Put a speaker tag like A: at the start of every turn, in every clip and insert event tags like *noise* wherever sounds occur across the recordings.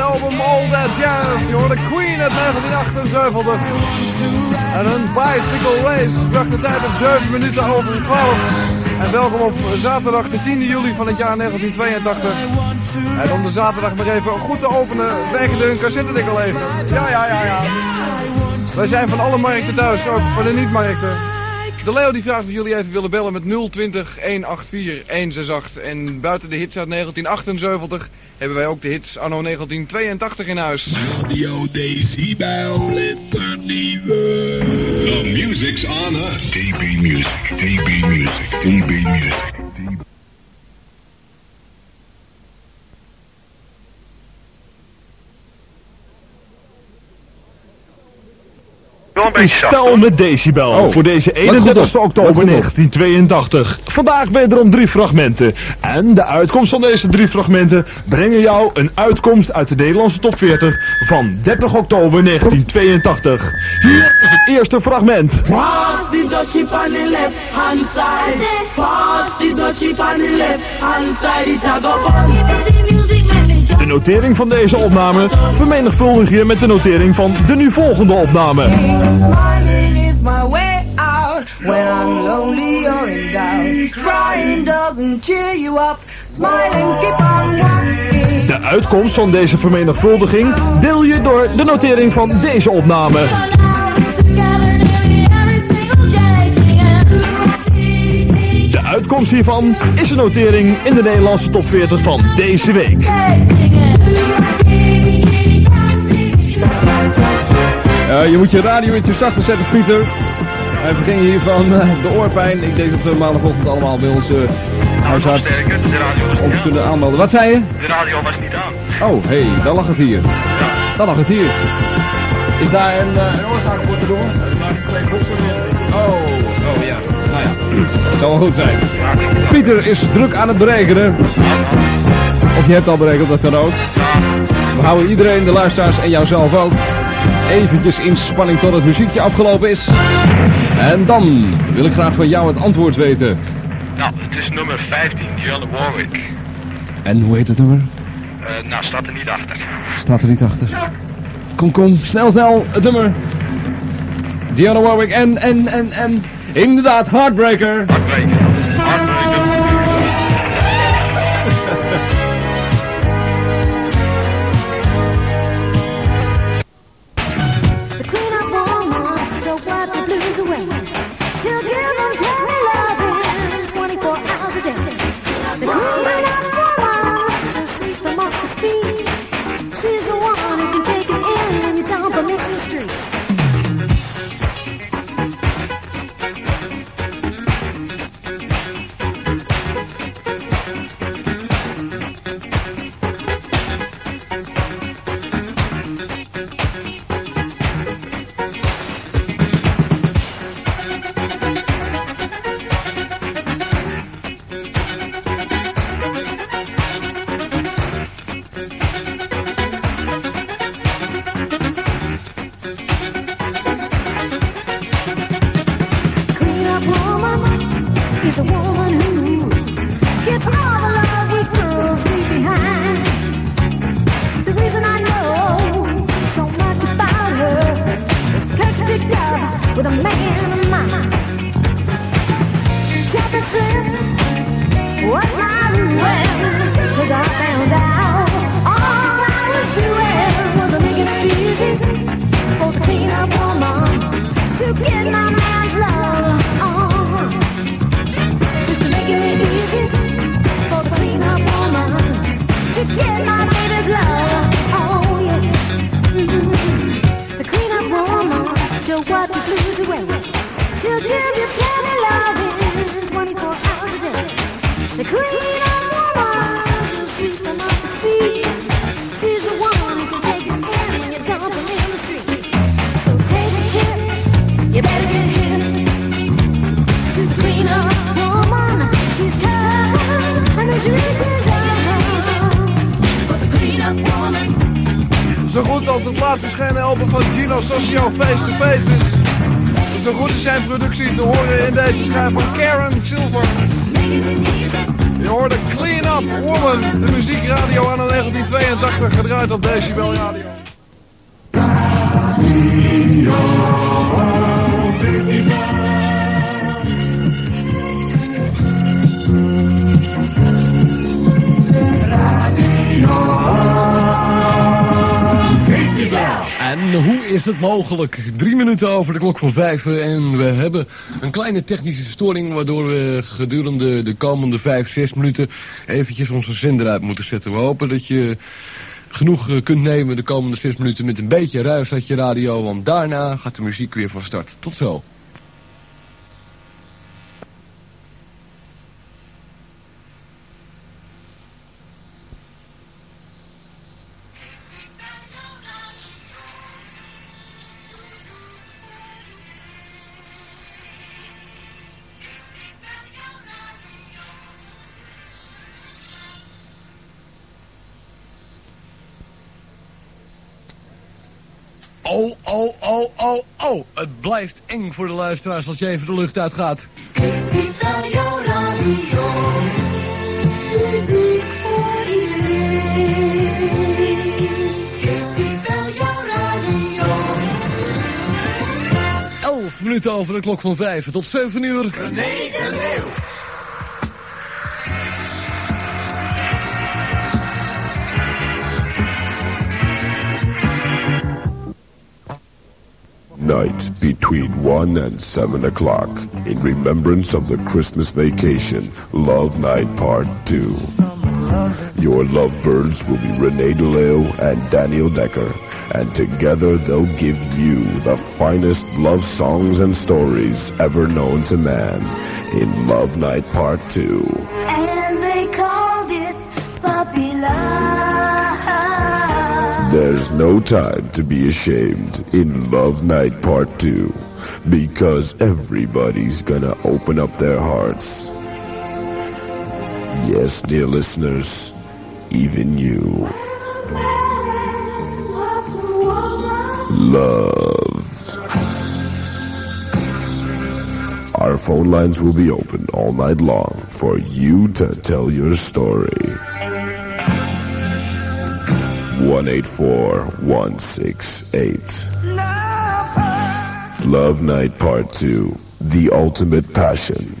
A: album All That Jazz. Je hoorde Queen uit 1978. En hun Bicycle Race bracht de tijd op 7 minuten over 12. En welkom op zaterdag de 10 juli van het jaar 1982. En om de zaterdag maar even goed te openen, werken de hun cassettedekkel leeg. Ja, ja, ja, ja. Wij zijn van alle markten thuis, ook van de niet-markten. De Leo die vraagt of jullie even willen bellen met 020 184 168. En buiten de hits uit 1978 hebben wij ook de hits anno 1982 in huis.
B: Radio Decibel Internieuwe.
C: The music's on us. DB Music, DB Music, DB Music.
D: Stel met decibel
E: Oh,
D: voor deze
E: goed
D: 31
E: op.
D: oktober
E: Wat goed op.
D: 1982. Vandaag wederom drie fragmenten. En de uitkomst van deze drie fragmenten brengen jou een uitkomst uit de Nederlandse top 40 van 30 oktober 1982. Hier is het eerste fragment.
F: Pass the dutchie on the left hand side. Pass the dutchie on the left hand side. It's a go.
D: De notering van deze opname vermenigvuldig je met de notering van de nu volgende opname.
F: Smiling is my way out when I'm lonely or in doubt. Crying doesn't cheer you up. Smiling, keep on walking.
D: De uitkomst van deze vermenigvuldiging deel je door de notering van deze opname. De uitkomst hiervan is een notering in de Nederlandse top 40 van deze week.
E: Eh, je moet je radio iets zachter zetten, Pieter. Hij verging hiervan eh, de oorpijn. Ik denk dat we maandagochtend allemaal bij onze huisarts
G: Sterker, de radio was
E: ons kunnen aanmelden. Wat zei je?
G: De radio was niet aan.
E: Oh, hé, hey, daar lag het hier. Daar lag het hier. Is daar een, eh, oorzaak voor te doen? Oh, oh ja. Nou ja, dat zal wel goed zijn. Pieter is druk aan het berekenen. Of je hebt al berekend, dat kan ook. We houden iedereen, de luisteraars en jouzelf ook, eventjes in spanning tot het muziekje afgelopen is. En dan wil ik graag van jou het antwoord weten.
G: Nou, het is nummer 15, Dionne Warwick.
E: En hoe heet het nummer?
G: Eh nou, staat er niet achter.
E: Staat er niet achter. Kom, kom, snel, snel, het nummer. Dionne Warwick en, en, en, en... Inderdaad. Heartbreaker.
G: Heartbreaker.
A: Faces. Zo goed is zijn productie te horen in deze schijf van Karen Silver. Je hoorde Clean Up Woman, de muziekradio aan 1982, gedraaid op Decibel Radio.
H: En is het mogelijk? Drie minuten over de klok van vijf en we hebben een kleine technische storing... waardoor we gedurende de komende vijf, zes minuten eventjes onze zender uit moeten zetten. We hopen dat je genoeg eh, kunt nemen de komende zes minuten met een beetje ruis uit je radio... want daarna gaat de muziek weer van start. Tot zo. Blijft eng voor de luisteraars als je even de lucht uitgaat.
G: Decibel radio. Muziek voor iedereen. Decibel radio.
H: Elf minuten over de klok van vijf. Tot zeven uur.
I: Night between 1 and 7 o'clock in remembrance of the Christmas vacation, Love Night Part 2. Your lovebirds will be Renee DeLeo and Daniel Decker, and together they'll give you the finest love songs and stories ever known to man in Love Night Part 2. There's no time to be ashamed in Love Night Part 2 because everybody's gonna open up their hearts. Yes, dear listeners, even you. Love. Our phone lines will be open all night long for you to tell your story. 184168. Love Night Part 2 The Ultimate Passion.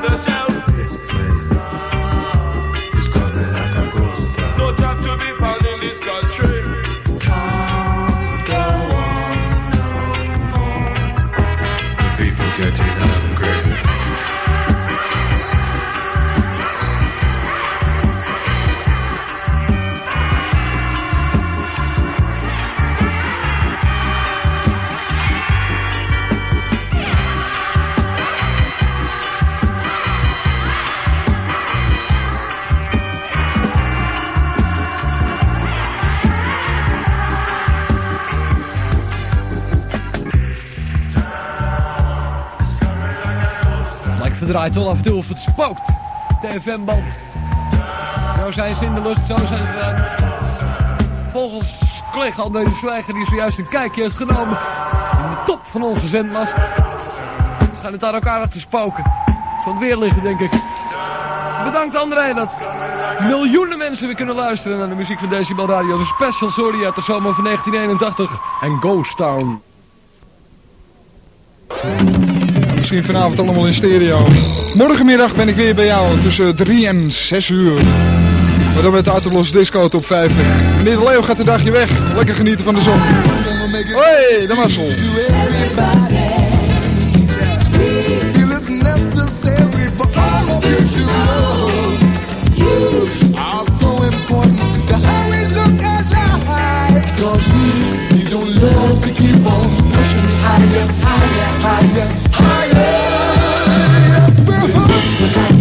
I: the shadow.
H: Draait wel af en toe of het spookt. TFM-band. Zo zijn ze in de lucht, zo zijn ze eruit. Volgens collega André de Zwijger, die zojuist een kijkje heeft genomen in de top van onze zendmast. Schijnt het aan elkaar te spoken. Zal het weer liggen, denk ik. Bedankt André dat miljoenen mensen weer kunnen luisteren naar de muziek van Decibel Radio. De special sorry uit de zomer van 1981 en Ghost Town.
J: Misschien vanavond allemaal in stereo. Morgenmiddag ben ik weer bij jou tussen 3 en 6 uur. Maar dan met de Autolos Disco top 50. Meneer de Leo gaat een dagje weg. Lekker genieten van de zon. Hoi, de
K: life. Cause we love to keep on. Bye.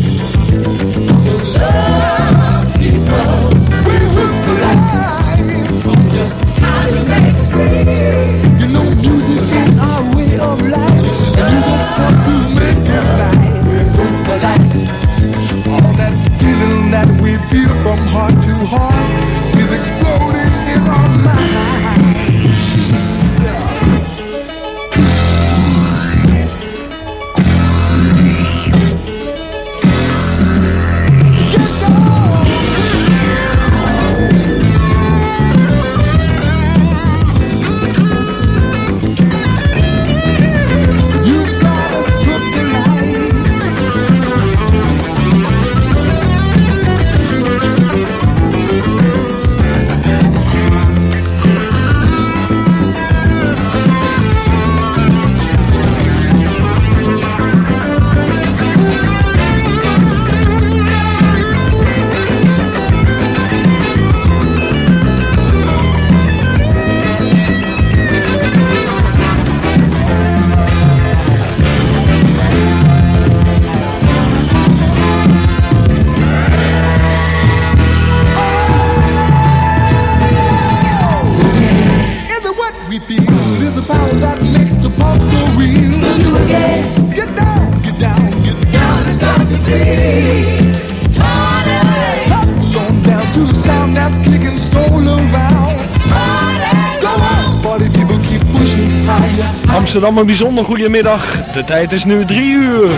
L: Amsterdam, een bijzonder goede middag. De tijd is nu 3 uur.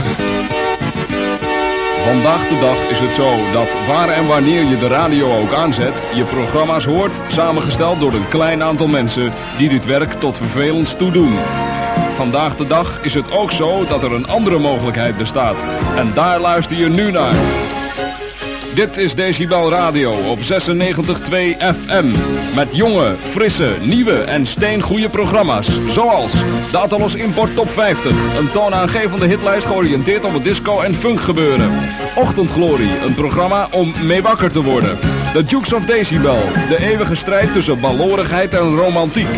E: Vandaag de dag is het zo dat waar en wanneer je de radio ook aanzet, je programma's hoort, samengesteld door een klein aantal mensen die dit werk tot vervelend toe doen. Vandaag de dag is het ook zo dat er een andere mogelijkheid bestaat. En daar luister je nu naar. Dit is Decibel Radio op 96.2 FM. Met jonge, frisse, nieuwe en steengoede programma's. Zoals de Import Top 50. Een toonaangevende hitlijst georiënteerd op het disco en funk gebeuren. Ochtendglorie, een programma om mee wakker te worden. De Dukes of Decibel, de eeuwige strijd tussen balorigheid en romantiek.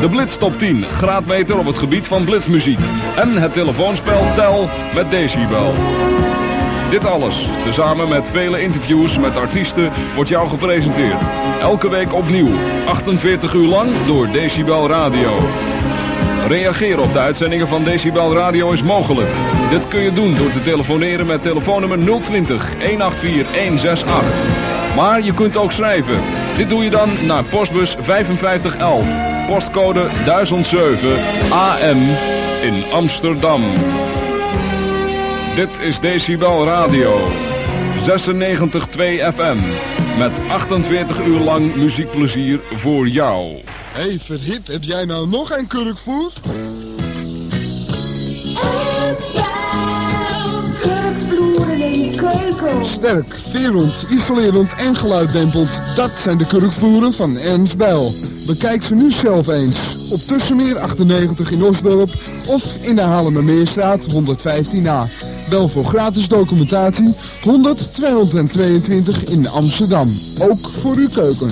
E: De Blitz Top 10, graadmeter op het gebied van blitzmuziek. En het telefoonspel Tel met Decibel. Dit alles, tezamen met vele interviews met artiesten, wordt jou gepresenteerd. Elke week opnieuw, 48 uur lang door Decibel Radio. Reageren op de uitzendingen van Decibel Radio is mogelijk. Dit kun je doen door te telefoneren met telefoonnummer 020 184 168. Maar je kunt ook schrijven. Dit doe je dan naar postbus 5511, postcode 1007 AM in Amsterdam. Dit is Decibel Radio. 96.2 FM. Met 48 uur lang muziekplezier voor jou.
J: Hé, hey, verhit, heb jij nou nog een kurkvoer?
G: Kurkvloeren in de keuken.
J: Sterk, verend, isolerend en geluiddempeld. Dat zijn de kurkvoeren van Ernst Bijl. Bekijk ze nu zelf eens. Op Tussenmeer 98 in Osdorp of in de Halemermeerstraat 115a. Bel voor gratis documentatie 100 222 in Amsterdam. Ook voor uw keuken.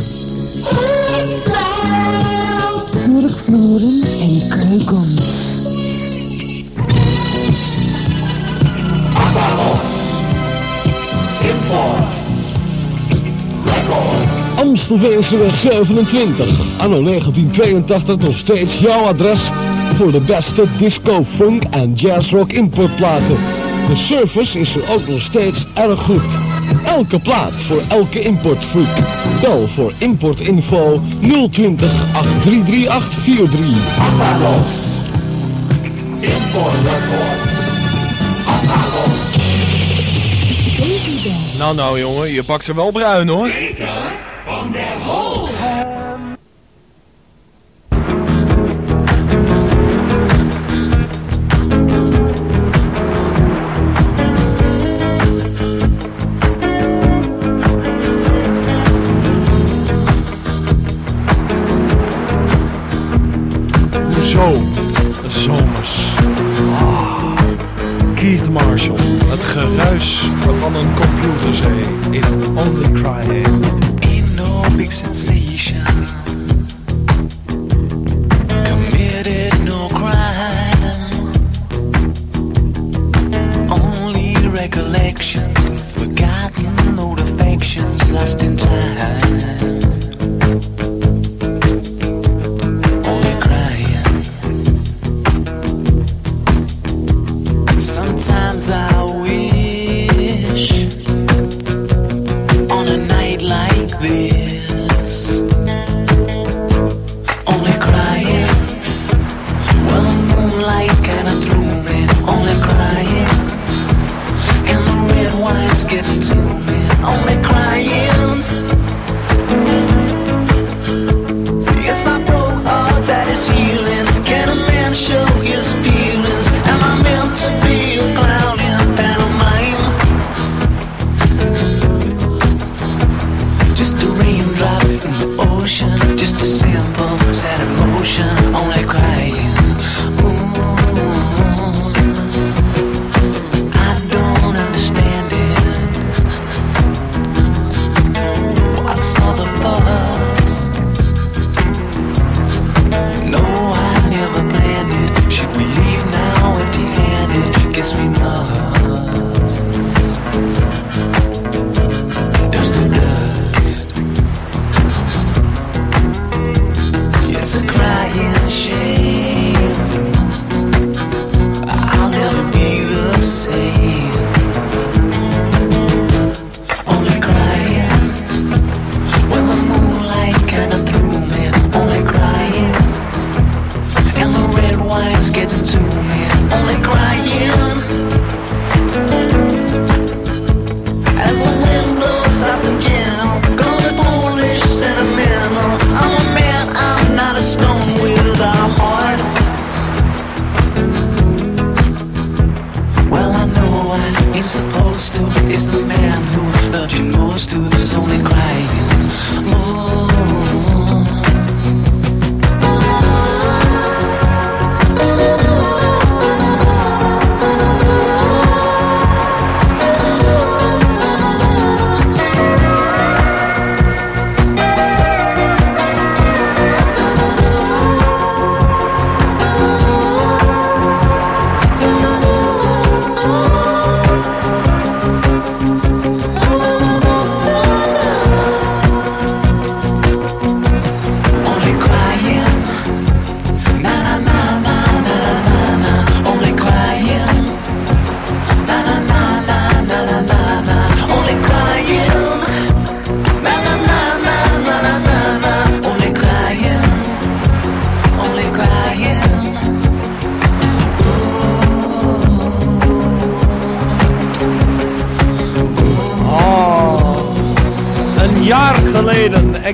G: Kurkvloeren en keukens.
H: Amstelveenseweg 27. Anno 1982 nog steeds jouw adres voor de beste disco, funk en jazzrock importplaten. De service is er ook nog steeds erg goed. Elke plaat voor elke importfreak. Bel voor importinfo 020 8338 43.
L: Nou, nou jongen, je pakt ze wel bruin hoor. Het geruis van een computerzee in Only Crying.
M: Ain't no big sensation. Committed no crime. Only recollections,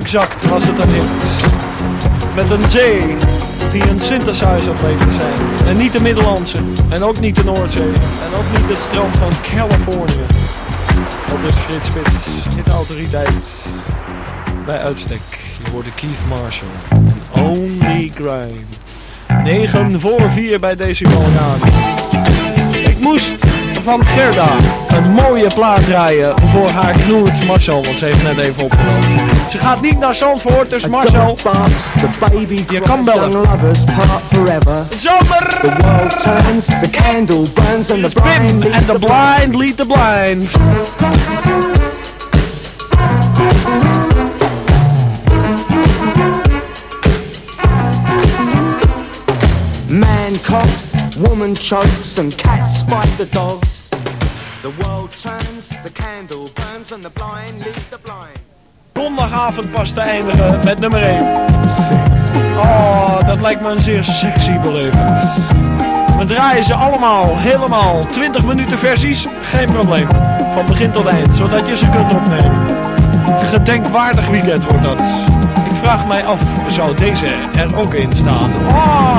L: exact was het een hit. Met een zee die een synthesizer bleek zijn. En niet de Middellandse. En ook niet de Noordzee. En ook niet het strand van Californië. Op dus Frits autoriteit. Bij uitstek. Je hoorde Keith Marshall. En Only Crime. 9 voor 4 bij Decibel Radio. Ik moest van Gerda een mooie plaat draaien voor haar knoert Marcel, want ze heeft net even opgenomen. Ze gaat niet naar Zandvoort, dus Marcel, je kan bellen.
N: lovers part forever.
L: Zomer!
N: The world turns, the candle burns and the blind
L: and the blind lead the blind.
N: Man coughs, woman chokes, and cats fight the dogs. The world turns, the candle burns, and the blind lead the blind.
L: Zondagavond pas te eindigen met nummer 1. Oh, dat lijkt me een zeer sexy beleving. We draaien ze allemaal, helemaal, 20 minuten versies, geen probleem. Van begin tot eind, zodat je ze kunt opnemen. Gedenkwaardig weekend wordt dat. Ik vraag mij af, zou deze er ook in staan? Oh!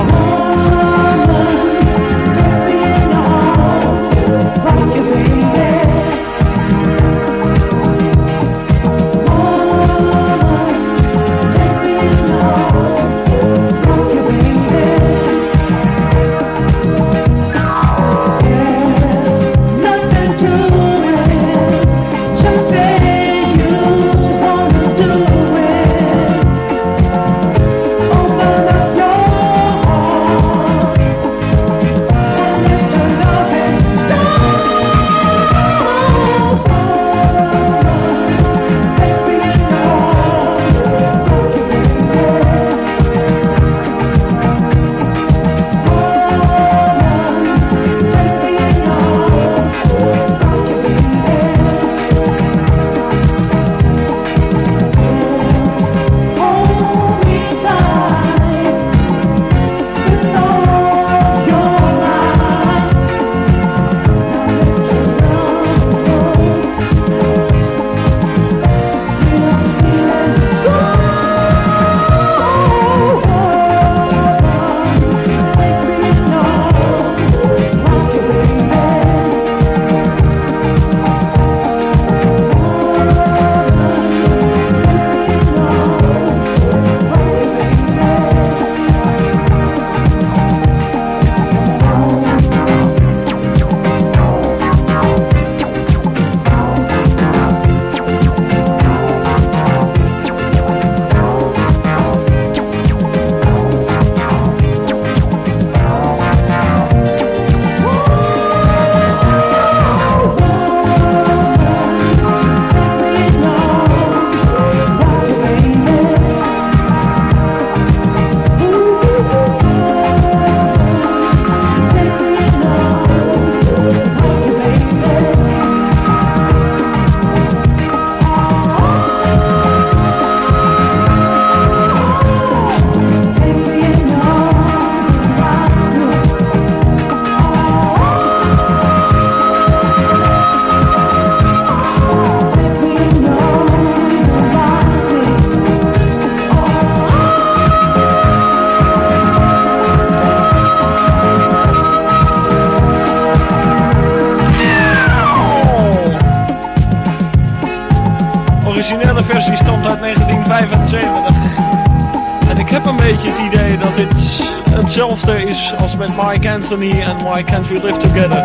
L: Met Mike Anthony en Why Can't We Live Together.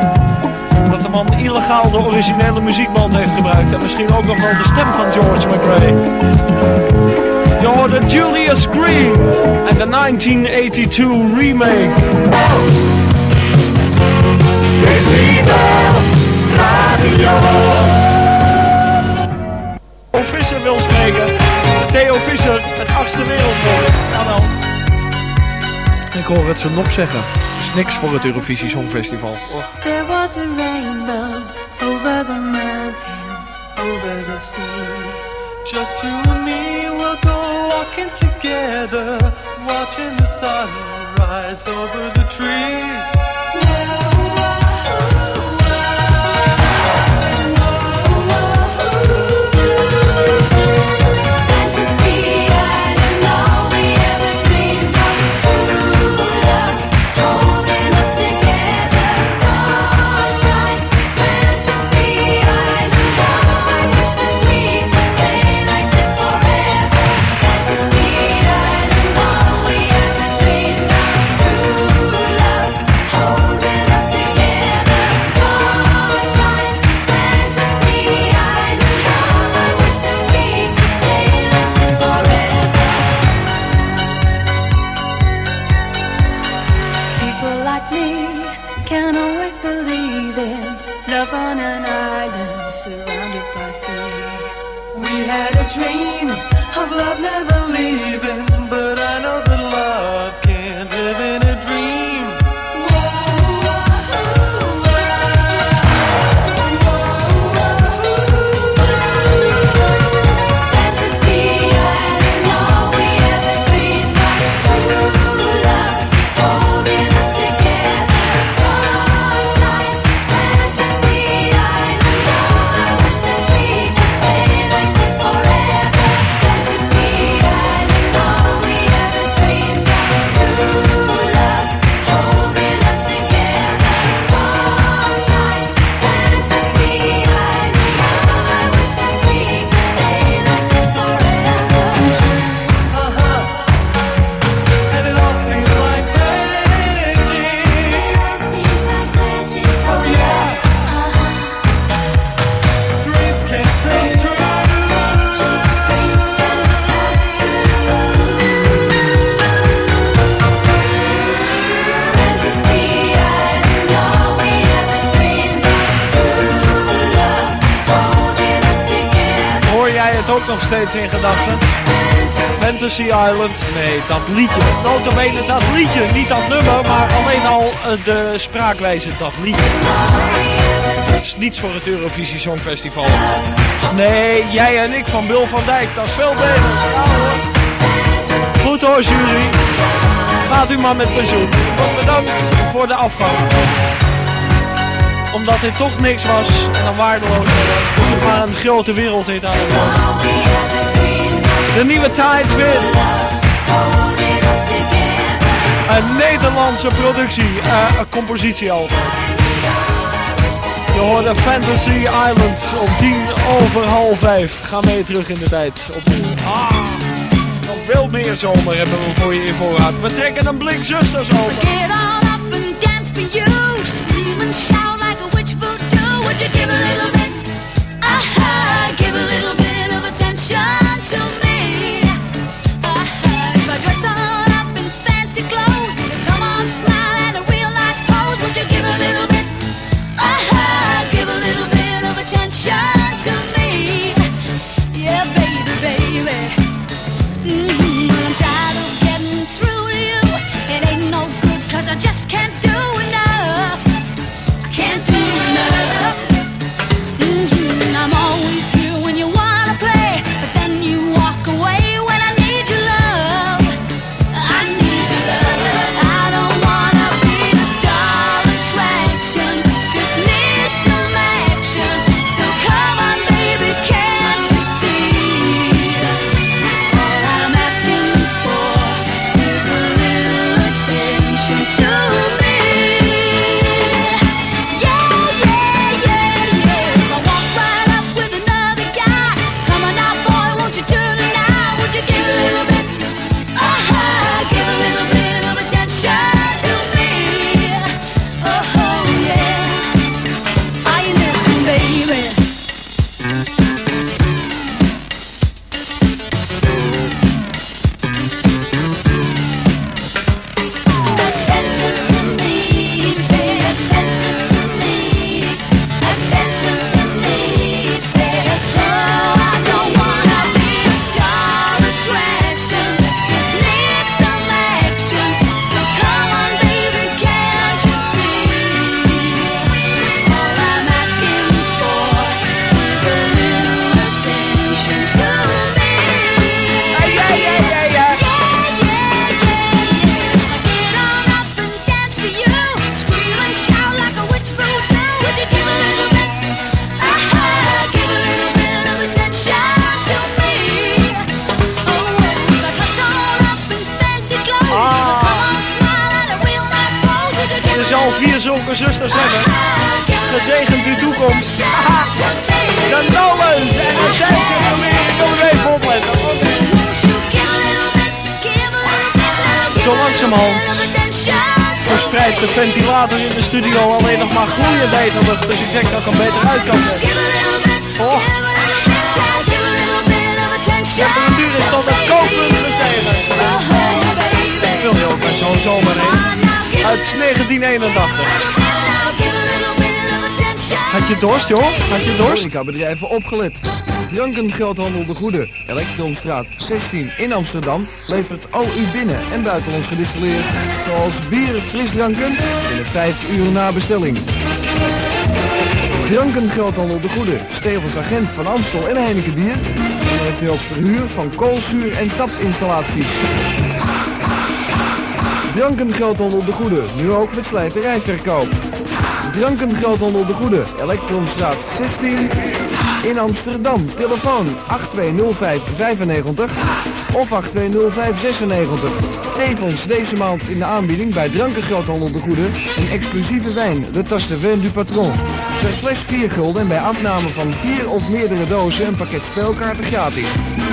L: Dat de man illegaal de originele muziekband heeft gebruikt en misschien ook nog wel de stem van George McRae. Je hoorde Julius Green en de 1982 remake. Theo hoor het ze nog zeggen. is niks voor het Eurovisie Songfestival. Oh.
O: There was a rainbow over the mountains, over the sea.
G: Just you and me will go walking together, watching the sun rise over the trees.
O: In
L: gedachten? Fantasy Island? Nee, dat liedje. Notabene dat liedje, niet dat nummer, maar alleen al eh, de spraakwijze, dat liedje. is niets voor het Eurovisie Songfestival. Nee, jij en ik van Bill van Dijk, dat is veel beter. Goed hoor, jury. Gaat u maar met pensioen. Bedankt voor de afgang. Omdat dit toch niks was en een waardeloos maar een grote aan het worden. De nieuwe Tide Win. Een Nederlandse productie, eh, een compositie altijd. Je hoorde Fantasy Island om tien over half vijf. Ga mee terug in de tijd. Opnieuw. Ah, nog veel meer zomer hebben we voor je in voorraad. We trekken een blik zusters over.
G: Bit? Aha, give a little
L: Zo langzamerhand verspreidt de ventilator in de studio alleen nog maar gloeiend lucht. Dus ik denk dat ik hem beter uit kan zetten. Oh. De temperatuur is tot het kookpunt gestegen. Ik wil je ook met zo'n zomer heen. Uit 1981. Had je dorst, joh? Had je dorst?
A: Horecabedrijven opgelet. Drankengeldhandel De Goede, Elektronstraat 16 in Amsterdam, levert al uw binnen- en buitenlands gedistilleerd, zoals bier, frisdranken, in de 5 uur na bestelling. Drankengeldhandel De Goede, Stevens agent van Amstel en Heineken bier. En heeft verhuur van koolzuur en tapinstallaties. Drankengeldhandel De Goede, nu ook met slijterijverkoop. Drankengeldhandel De Goede, Elektronstraat 16 in Amsterdam. Telefoon 820595 of 820596. Tevens deze maand in de aanbieding bij Drankengeldhandel De Goede een exclusieve wijn, de Tasteven du Patron. Per fles 4 gulden en bij afname van 4 of meerdere dozen een pakket spelkaarten gratis.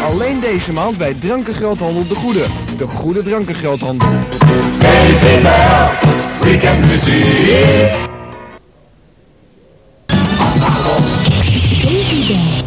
A: Alleen deze maand bij Drankengeldhandel De Goede. De goede.
K: Decibel, weekendmuziek.
P: Language.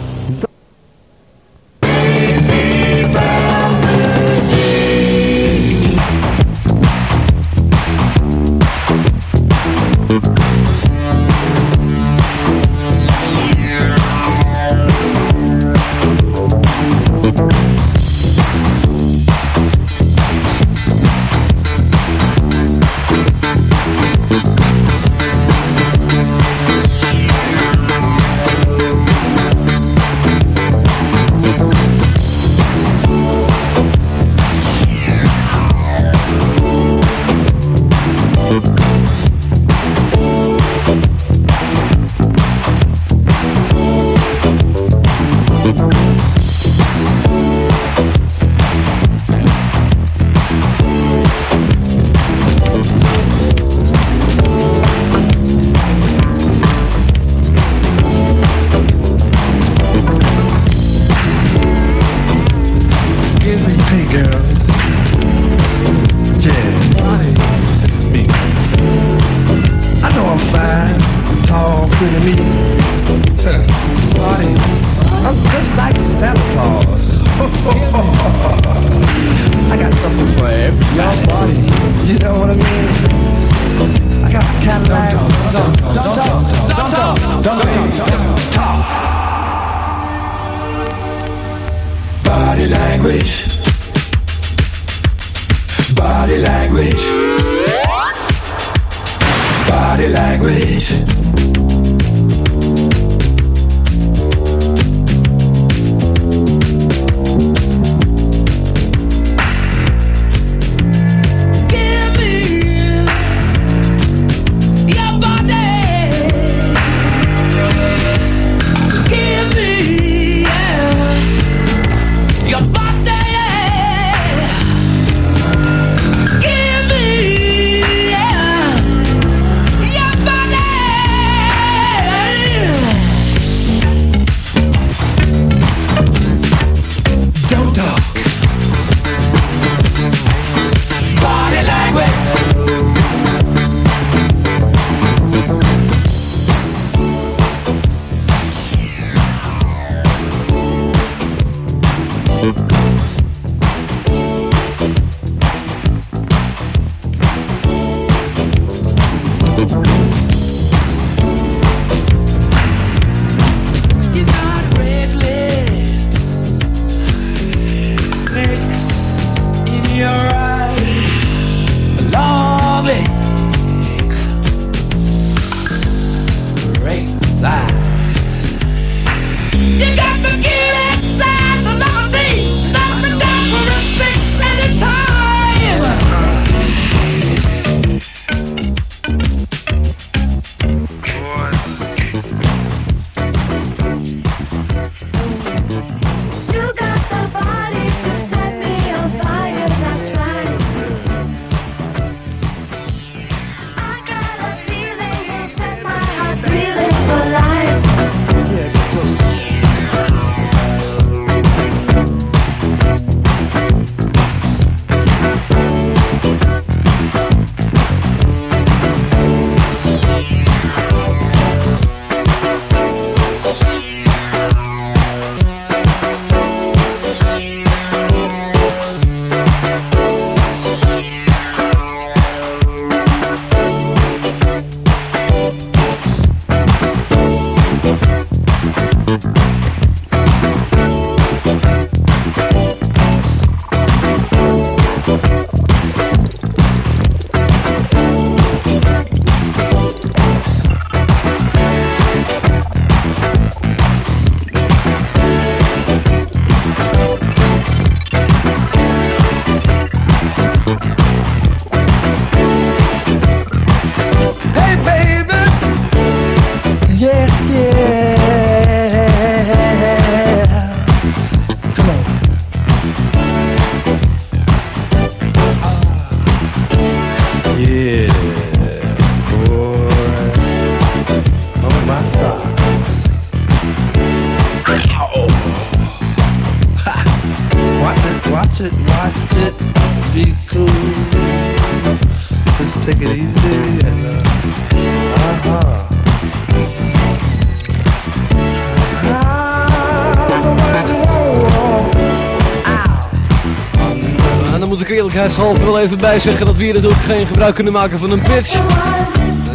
H: Eerlijkheidshalve wel even bij zeggen dat we hier natuurlijk geen gebruik kunnen maken van een pitch.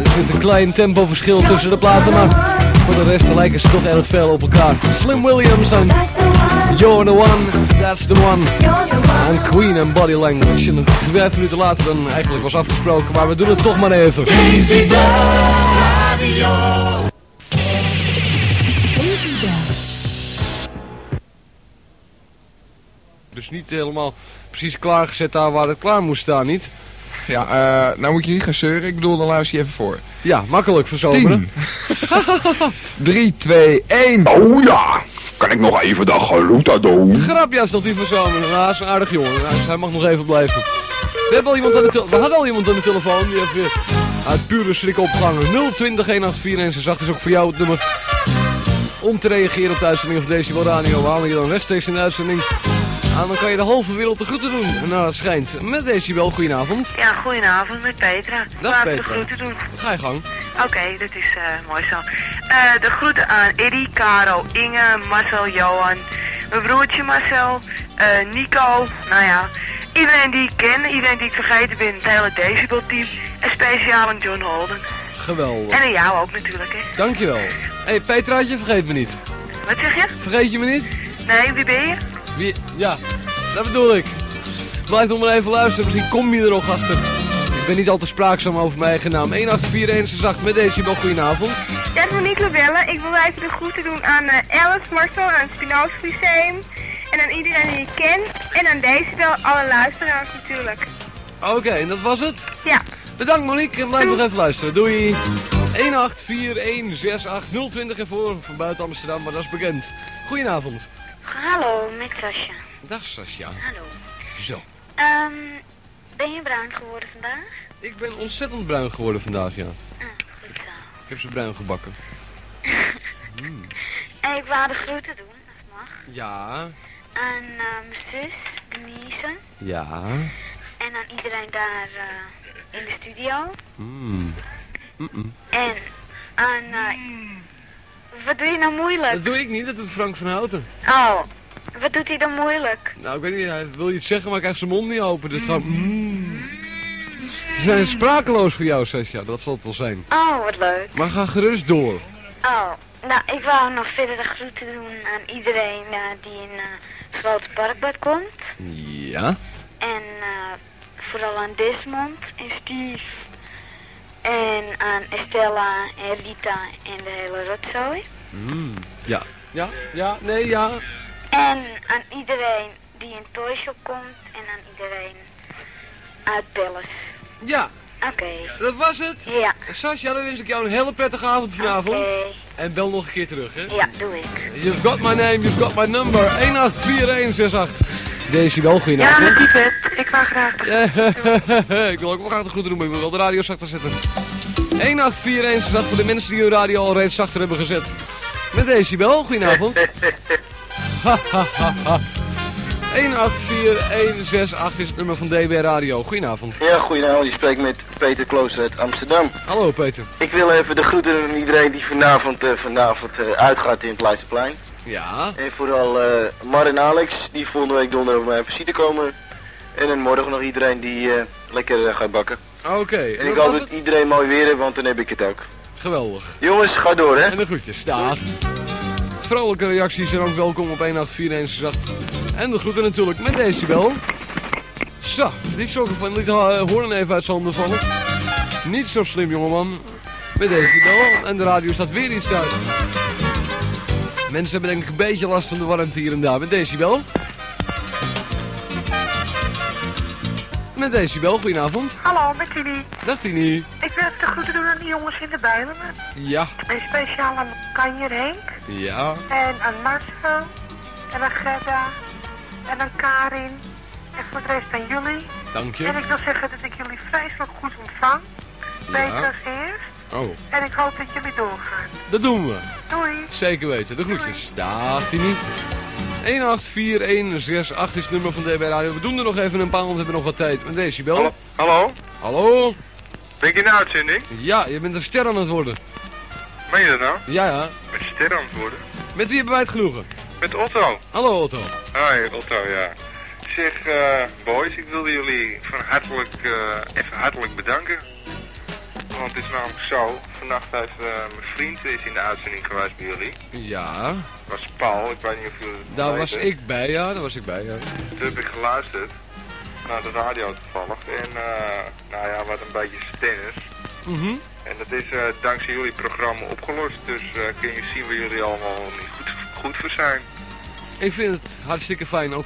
H: Er zit een klein tempoverschil tussen de platen, maar voor de rest lijken ze toch erg veel op elkaar. Slim Williams en You're the One, That's the One. En Queen en Body Language. En vijf minuten later dan eigenlijk was afgesproken, maar we doen het toch maar even.
P: Easy Radio.
H: Dus niet helemaal precies klaargezet daar waar het klaar moest staan, niet?
J: Ja, eh, nou moet je niet gaan zeuren. Ik bedoel, dan luister je even voor.
H: Ja, makkelijk verzomeren.
J: 3, 2, 1.
Q: Oh ja, kan ik nog even de groeten doen?
H: Grapje als dat die verzomeren. Nou, hij is een aardig jongen. Hij mag nog even blijven. We, hebben al iemand aan de tele- we hadden al iemand aan de telefoon. Die heeft weer uit pure schrik opgehangen. 020 184 is ook voor jou het nummer om te reageren op de uitzending van Decibel Radio. We halen je dan rechtstreeks in de uitzending. En dan kan je de halve wereld de groeten doen. En nou, dat schijnt. Met Decibel, goedenavond.
R: Ja, goedenavond met Petra.
H: Dag,
R: Laten we de
H: Petra.
R: groeten doen.
H: Ga je gang.
R: Oké, dat is eh, mooi zo. Eh, de groeten aan Eddie, Caro, Inge, Marcel, Johan, mijn broertje Marcel, eh, Nico, nou ja, iedereen die ik ken, iedereen die ik vergeten ben, het hele Decibel team en speciaal aan John Holden.
H: Geweldig.
R: En aan jou ook natuurlijk, hè.
H: Dankjewel. Hé, hey, Petraatje, vergeet me niet.
R: Wat zeg je?
H: Vergeet je me niet?
R: Nee, wie ben je?
H: Wie? Ja. dat bedoel ik. Blijf nog maar even luisteren, misschien kom je er nog achter. Ik ben niet al te spraakzaam over mijn eigen naam. 184 met Decibel, goedenavond.
R: Ja, het is Monique Labelle. Ik wil even de groeten doen aan eh Alice Marcel, aan het Spinoza Lyceum. En aan iedereen die ik ken. En aan deze wel, alle luisteraars natuurlijk.
H: Oké, en dat was het?
R: Ja.
H: Bedankt Monique en blijf nog even luisteren. Doei. 184168020 en voor van buiten Amsterdam, maar dat is bekend. Goedenavond.
S: Hallo, met Sascha.
H: Dag Sascha.
S: Hallo.
H: Zo.
S: Ehm, ben je bruin geworden vandaag?
H: Ik ben ontzettend bruin geworden vandaag, ja.
S: Ah, goed zo.
H: Ik heb ze bruin gebakken. *laughs* Mm.
S: En ik wou de groeten doen, als het mag.
H: Ja,
S: Aan mijn zus, Denise.
H: ja.
S: En aan iedereen daar eh, in de studio.
H: Mm.
S: En aan... eh, wat doe je nou moeilijk?
H: Dat doe ik niet, dat doet Frank van Houten.
S: Oh, wat doet hij dan moeilijk?
H: Nou, ik weet niet, hij wil iets zeggen, maar hij krijgt zijn mond niet open. Dus gewoon... Mm. Ze zijn sprakeloos voor jou, Sascha, dat zal het wel zijn.
S: Oh, wat leuk.
H: Maar ga gerust door.
S: Oh, nou, ik wou nog verder de groeten doen aan iedereen eh, die in uh, Slotenparkbad komt.
H: Ja.
S: En eh, vooral aan Desmond en Steve. En aan Estella en Rita en de hele rotzooi.
H: Mm. Ja. Ja, ja, nee, ja.
S: En aan iedereen die in Toy Shop komt en aan iedereen uit Palace.
H: Ja.
S: Oké.
H: Dat was het?
S: Ja.
H: Sascha, dan wens ik jou een hele prettige avond vanavond.
S: Oké.
H: En bel nog een keer terug, hè?
S: Ja, doe ik.
H: You've got my name, you've got my number. 184168. Deze wel, goedenavond.
R: Ja, met Piepet. Ik wou graag *laughs*
H: ik wil ook wel graag de groeten doen, maar ik wil wel de radio zachter zetten. 184168 voor de mensen die hun radio al reeds zachter hebben gezet. Met Decibel, goedenavond. *laughs* 184168 is het nummer van DB Radio. Goedenavond.
T: Ja, goedenavond. Je spreekt met Peter Klooster uit Amsterdam.
H: Hallo Peter.
T: Ik wil even de groeten doen aan iedereen die vanavond, eh, vanavond eh, uitgaat in het Leidseplein.
H: Ja.
T: En vooral eh Mar en Alex, die volgende week donderdag mijn visite komen. En dan morgen nog iedereen die eh, lekker eh, gaat bakken.
H: Oké.
T: En ik
H: was
T: dat iedereen mooi weer want dan heb ik het ook.
H: Geweldig.
T: Jongens, ga door hè.
H: En de groetjes. Dag. Vrolijke reacties zijn ook welkom op 184168. En de groeten natuurlijk met Decibel. Zo, die sokken van liet uh, horen even uit zijn handen vallen. Niet zo slim jongeman. Met Decibel. En de radio staat weer iets uit. Mensen hebben denk ik een beetje last van de warmte hier en daar. Met Decibel. Met Decibel, goedenavond.
R: Hallo, met Tini.
H: Dag Tini.
R: Ik wil even de groeten doen aan de jongens in de Bijlen.
H: Ja,
R: En speciaal aan Kanjer Henk.
H: ja.
R: En aan Marcel. En aan Gerda. En aan Karin. En voor de rest aan jullie.
H: Dank je.
R: En ik wil zeggen dat ik jullie vreselijk goed ontvang. Beter
H: Ja.
R: als eerst.
H: Oh,
R: En ik hoop dat jullie doorgaan.
H: dat doen we.
R: Doei.
H: Zeker weten. De groetjes. Dag Tini. 18416 is het nummer van DB Radio. We doen er nog even een paar, want we hebben nog wat tijd. Met Decibel.
C: Hallo? Hallo?
H: Hallo?
C: Ben ik in de uitzending?
H: Ja, je bent een ster aan het worden.
C: Ben je dat nou?
H: Ja, ja.
C: Met ster aan het worden?
H: Met wie hebben wij het genoegen?
C: Met Otto.
H: Hallo Otto.
C: Hoi, Otto, ja. Zeg, eh, boys, ik wilde jullie van hartelijk, eh, even hartelijk bedanken. Want het is namelijk zo, vannacht heeft eh, mijn vriend is in de uitzending geweest bij jullie.
H: Ja,
C: Dat was Paul, ik weet niet of jullie het
H: daar was ik bij, ja, daar was ik bij, ja.
C: Toen heb ik geluisterd naar de radio toevallig. En eh, nou ja, wat een beetje tennis.
H: Mhm.
C: En dat is eh, dankzij jullie programma opgelost. Dus kun je zien waar jullie allemaal niet goed, goed voor zijn.
H: Ik vind het hartstikke fijn, ook